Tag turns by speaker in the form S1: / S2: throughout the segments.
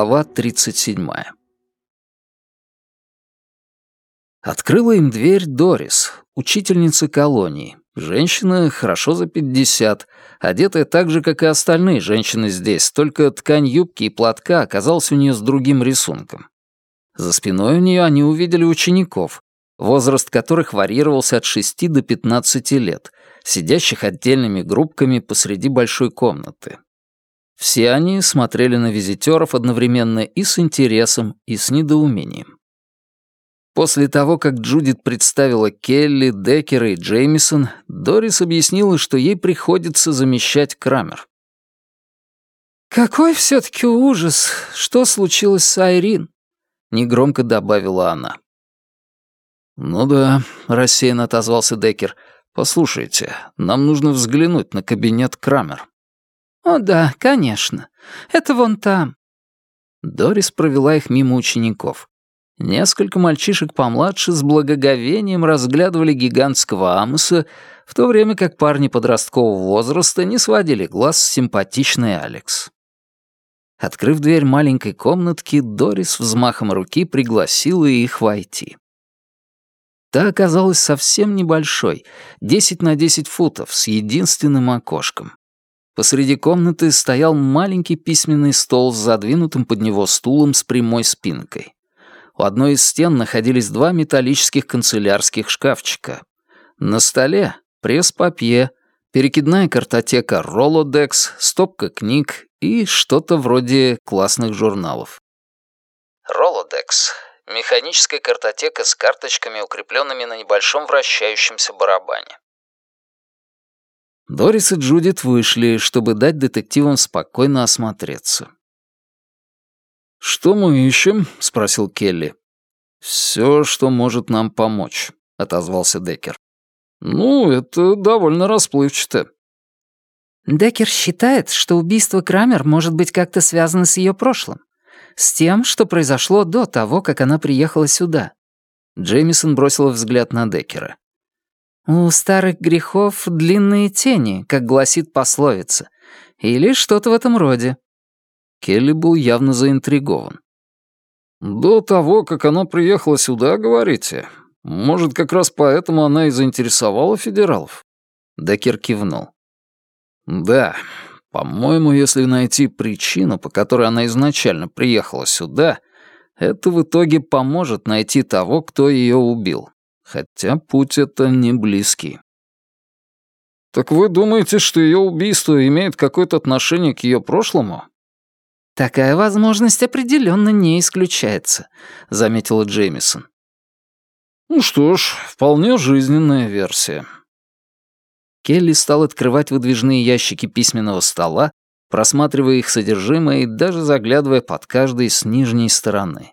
S1: Глава 37. Открыла им дверь Дорис, учительница колонии. Женщина хорошо за пятьдесят, одетая так же, как и остальные женщины здесь, только ткань юбки и платка оказалась у нее с другим рисунком. За спиной у нее они увидели учеников, возраст которых варьировался от 6 до 15 лет, сидящих отдельными группками посреди большой комнаты. Все они смотрели на визитеров одновременно и с интересом, и с недоумением. После того, как Джудит представила Келли, Деккера и Джеймисон, Дорис объяснила, что ей приходится замещать Крамер. «Какой все-таки ужас! Что случилось с Айрин?» — негромко добавила она.
S2: «Ну да», — рассеянно отозвался Деккер. «Послушайте, нам нужно взглянуть на кабинет Крамер».
S1: «О да, конечно. Это вон там». Дорис провела их мимо учеников. Несколько мальчишек помладше с благоговением разглядывали гигантского амуса, в то время как парни подросткового возраста не сводили глаз с симпатичной Алекс. Открыв дверь маленькой комнатки, Дорис взмахом руки пригласила их войти. Та оказалась совсем небольшой, 10 на 10 футов, с единственным окошком. Посреди комнаты стоял маленький письменный стол с задвинутым под него стулом с прямой спинкой. У одной из стен находились два металлических канцелярских шкафчика. На столе пресс-папье, перекидная картотека Rolodex, стопка книг и что-то вроде классных журналов. Rolodex — механическая картотека с карточками, укрепленными на небольшом вращающемся барабане. Дорис и Джудит вышли, чтобы дать детективам спокойно осмотреться.
S2: «Что мы ищем?» — спросил Келли. «Все, что может нам помочь», — отозвался Деккер. «Ну, это довольно расплывчато».
S1: Деккер считает, что убийство Крамер может быть как-то связано с ее прошлым. С тем, что произошло до того, как она приехала сюда. Джеймисон бросила взгляд на Деккера. «У старых грехов длинные тени, как гласит пословица. Или что-то в этом роде.
S2: Келли был явно заинтригован. «До того, как она приехала сюда, говорите? Может, как раз поэтому она и заинтересовала федералов?»
S1: Деккер кивнул.
S2: «Да, по-моему, если найти причину, по которой она изначально приехала сюда, это в итоге поможет найти того, кто ее убил. Хотя путь это не близкий». «Так вы думаете, что ее убийство имеет какое-то отношение к ее прошлому?»
S1: «Такая возможность определенно не исключается», — заметила Джеймисон.
S2: «Ну что ж, вполне жизненная версия».
S1: Келли стал открывать выдвижные ящики письменного стола, просматривая их содержимое и даже заглядывая под каждый с нижней стороны.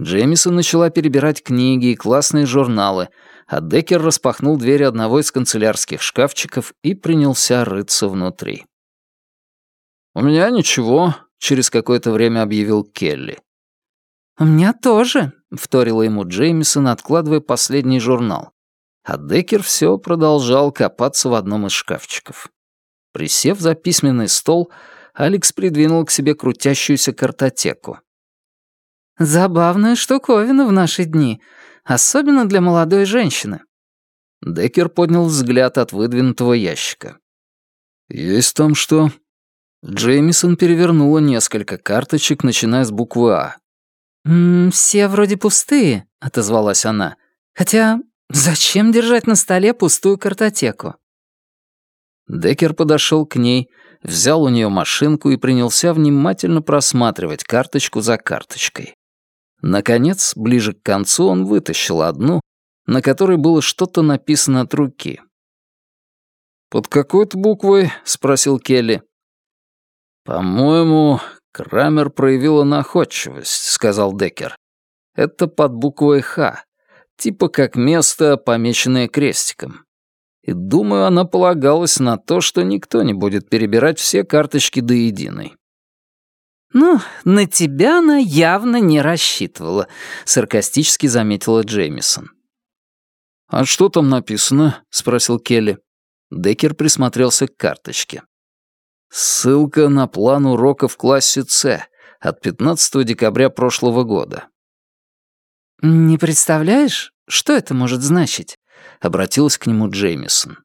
S1: Джеймисон начала перебирать книги и классные журналы, а Деккер распахнул дверь одного из канцелярских шкафчиков и принялся рыться внутри.
S2: «У меня ничего», через какое-то время объявил Келли.
S1: «У меня тоже», — вторила ему Джеймисон, откладывая последний журнал. А Деккер все продолжал копаться в одном из шкафчиков. Присев за письменный стол, Алекс придвинул к себе крутящуюся картотеку. «Забавная штуковина в наши дни, особенно для молодой женщины». Деккер поднял взгляд от выдвинутого ящика.
S2: «Есть там что?»
S1: Джеймисон перевернула несколько карточек, начиная с буквы «А». «М -м, «Все вроде пустые», — отозвалась она. «Хотя зачем держать на столе пустую картотеку?» Деккер подошел к ней, взял у нее машинку и принялся внимательно просматривать карточку за карточкой. Наконец, ближе к концу он вытащил одну, на которой было что-то написано от руки.
S2: «Под какой-то буквой?» — спросил Келли.
S1: «По-моему, Крамер проявила находчивость», — сказал Деккер. «Это под буквой «Х», типа как место, помеченное крестиком. И думаю, она полагалась на то, что никто не будет перебирать все карточки до единой». «Ну, на тебя она явно не рассчитывала», — саркастически заметила Джеймисон.
S2: «А что там написано?» — спросил Келли.
S1: Деккер присмотрелся к карточке. Ссылка на план урока в классе С,
S2: от 15 декабря прошлого года.
S1: «Не представляешь, что это может значить?» — обратилась к нему Джеймисон.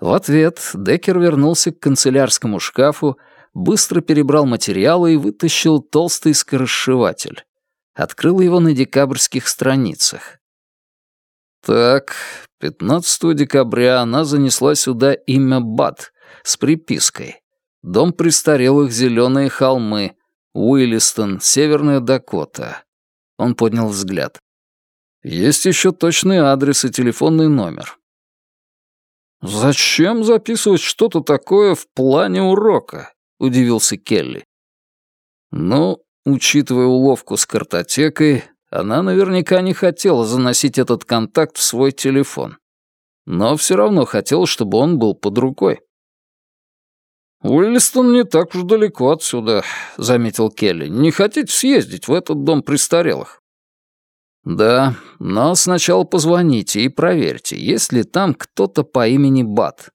S2: В ответ Деккер вернулся к канцелярскому шкафу, быстро перебрал материалы и вытащил толстый скоросшиватель. Открыл его на декабрьских страницах. Так, 15 декабря она занесла сюда имя Бат с припиской. Дом престарелых «Зеленые холмы», Уиллистон, Северная Дакота. Он поднял взгляд. Есть еще точный адрес и телефонный номер. «Зачем записывать что-то такое в плане урока?» — удивился Келли. «Ну, учитывая уловку с картотекой, она наверняка не хотела заносить этот контакт в свой телефон. Но все равно хотела, чтобы он был под рукой. «Уиллистон не так уж далеко отсюда», — заметил Келли. «Не хотите съездить в этот дом престарелых?» «Да, но сначала позвоните и проверьте, есть ли там кто-то по имени Бат».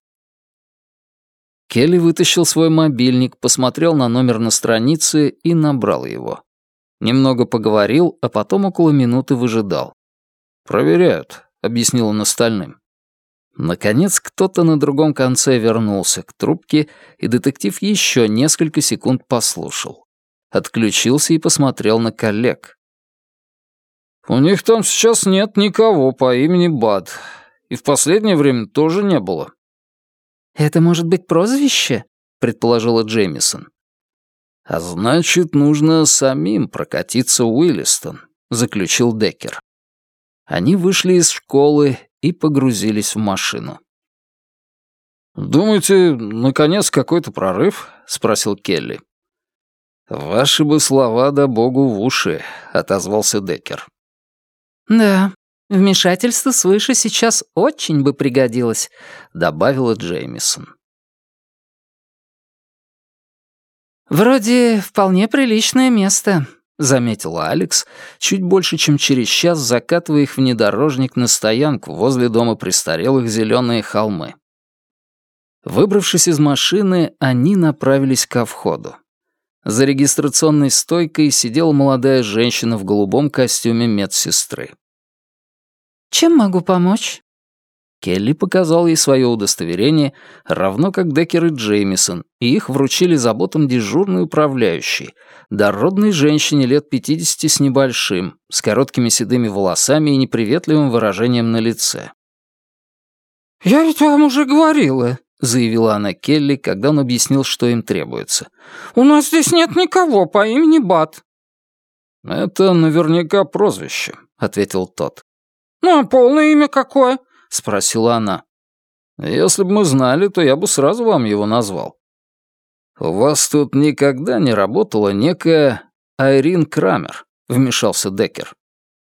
S2: Келли вытащил свой мобильник, посмотрел на номер на странице и набрал его. Немного поговорил, а потом около минуты выжидал. «Проверяют», — объяснил он остальным. Наконец, кто-то на другом конце вернулся к трубке, и детектив еще несколько секунд послушал. Отключился и посмотрел на коллег. «У них там сейчас нет никого по имени Бад. И в последнее время тоже не было».
S1: «Это может быть прозвище?» — предположила Джеймисон.
S2: «А значит, нужно самим прокатиться Уиллистон», — заключил Деккер. Они вышли из школы и погрузились в машину. «Думаете, наконец какой-то прорыв?» — спросил Келли. «Ваши бы слова да богу в уши», — отозвался Деккер.
S1: «Да, вмешательство свыше сейчас очень бы пригодилось», — добавила Джеймисон. «Вроде вполне приличное место», — заметила Алекс, чуть больше, чем через час закатывая их внедорожник на стоянку возле дома престарелых «Зелёные холмы». Выбравшись из машины, они направились ко входу. За регистрационной стойкой сидела молодая женщина в голубом костюме медсестры. «Чем могу помочь?» Келли показал ей свое удостоверение, равно как Деккер и Джеймисон, и их вручили заботам дежурной управляющей, дородной женщине лет 50 с небольшим, с короткими седыми волосами и неприветливым выражением на лице.
S3: «Я ведь вам уже говорила», — заявила она
S2: Келли, когда он объяснил, что им требуется.
S3: «У нас здесь нет никого по имени Бат».
S2: «Это наверняка прозвище», — ответил тот.
S3: «Ну, а полное имя какое?»
S2: — спросила она. «Если бы мы знали, то я бы сразу вам его назвал. У вас тут никогда не работала некая Айрин Крамер», — вмешался Деккер.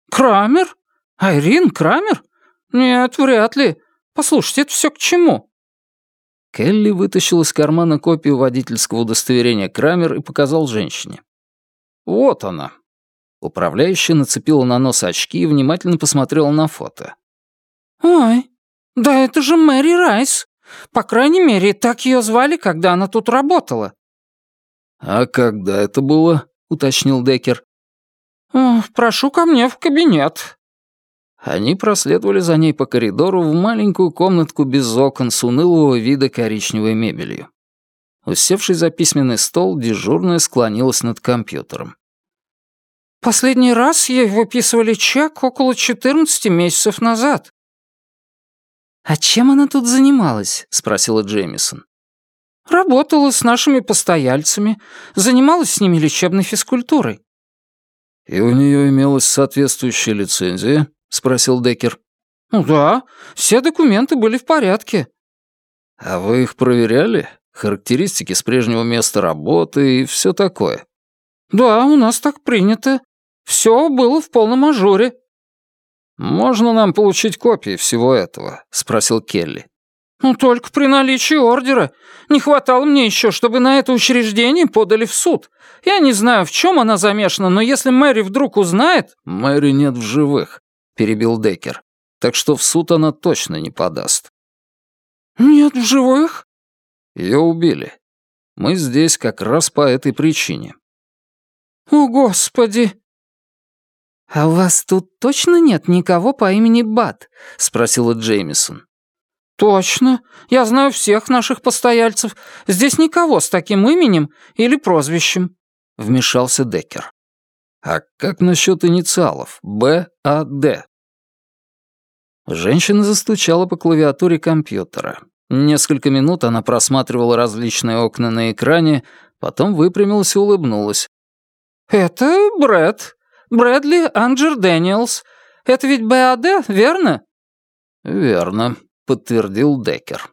S3: «Крамер? Айрин Крамер? Нет, вряд ли. Послушайте, это все к чему?»
S2: Келли вытащил из кармана копию водительского удостоверения Крамер и показал женщине. «Вот она». Управляющая нацепила на нос очки и внимательно посмотрела на фото.
S3: «Ой, да это же Мэри Райс. По крайней мере, так ее звали, когда она тут работала».
S2: «А когда это было?» — уточнил Деккер.
S3: «Прошу ко мне в кабинет».
S2: Они проследовали за ней по коридору в маленькую комнатку без окон с унылого вида коричневой мебелью. Усевшись за письменный стол, дежурная склонилась над компьютером.
S3: «Последний раз ей выписывали чек около 14 месяцев назад.
S1: «А чем она тут занималась?» — спросила Джеймисон.
S3: «Работала с нашими постояльцами, занималась с ними лечебной физкультурой».
S2: «И у нее имелась соответствующая лицензия?» — спросил Деккер.
S3: «Ну да, все документы были в порядке».
S2: «А вы их проверяли? Характеристики с прежнего места работы и все такое?»
S3: «Да, у нас так принято. Все было в полном ажуре».
S2: «Можно нам получить копии всего этого?» — спросил Келли.
S3: «Ну, только при наличии ордера. Не хватало мне еще, чтобы на это учреждение подали в суд. Я не знаю, в чем она замешана, но если Мэри вдруг узнает...»
S2: «Мэри нет в живых», — перебил Деккер. «Так что в суд она точно не подаст».
S3: «Нет в живых?»
S2: Ее убили. Мы здесь как раз по этой причине.
S3: «О, Господи!»
S1: «А у вас тут точно нет никого по имени Бат?» — спросила Джеймисон.
S3: «Точно. Я знаю всех наших постояльцев. Здесь никого с таким именем или прозвищем», — вмешался Деккер.
S2: «А как насчет инициалов? Б, А, Д?» Женщина застучала по клавиатуре компьютера. Несколько минут она просматривала различные окна на экране, потом выпрямилась и улыбнулась.
S3: «Это Брэд. Брэдли Анджер Дэниелс. Это ведь БАД, верно?»
S2: «Верно», — подтвердил Деккер.